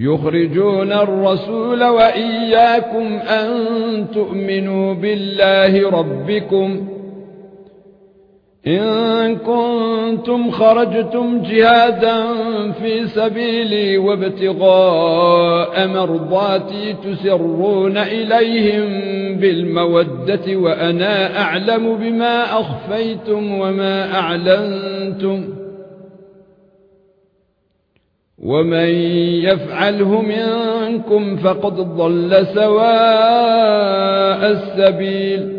يخرجون الرسول وإياكم أن تؤمنوا بالله ربكم. إن كنتم خرجتم جهادا في سبيلي وابتغاء مرضاتي تسرون إليهم بالمودة وأنا أعلم بما أخفيتم وما أعلنتم. ومن يفعله منكم فقد ضل سواء السبيل.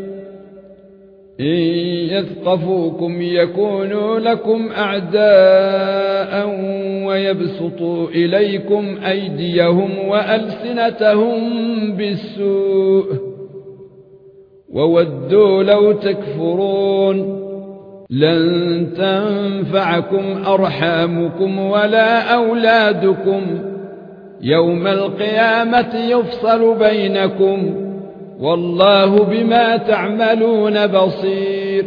إن يثقفوكم يكونوا لكم أعداء ويبسطوا إليكم أيديهم وألسنتهم بالسوء. وودوا لو تكفرون. لن تنفعكم أرحامكم ولا أولادكم. يوم القيامة يفصل بينكم. والله بما تعملون بصير.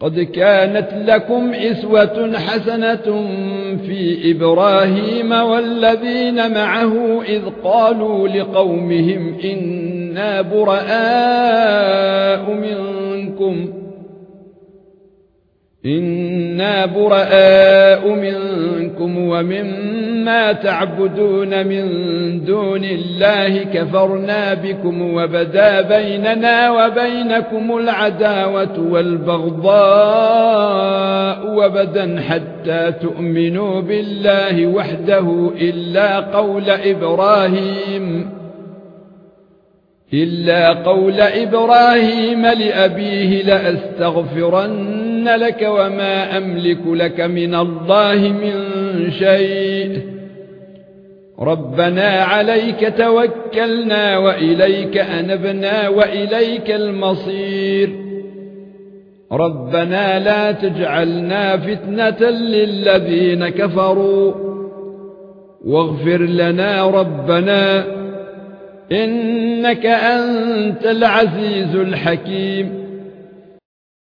قد كانت لكم إسوة حسنة في إبراهيم والذين معه إذ قالوا لقومهم إنا براء منكم. إنا براء منكم ومما تعبدون من دون الله كفرنا بكم وبدا بيننا وبينكم العداوة والبغضاء وبدا حتى تؤمنوا بالله وحده إلا قول إبراهيم إلا قول إبراهيم لأبيه لأستغفرن لك وما أملك لك من الله من شيء. ربنا عليك توكلنا وإليك أنبنا وإليك المصير. ربنا لا تجعلنا فتنة للذين كفروا. واغفر لنا ربنا إنك أنت العزيز الحكيم.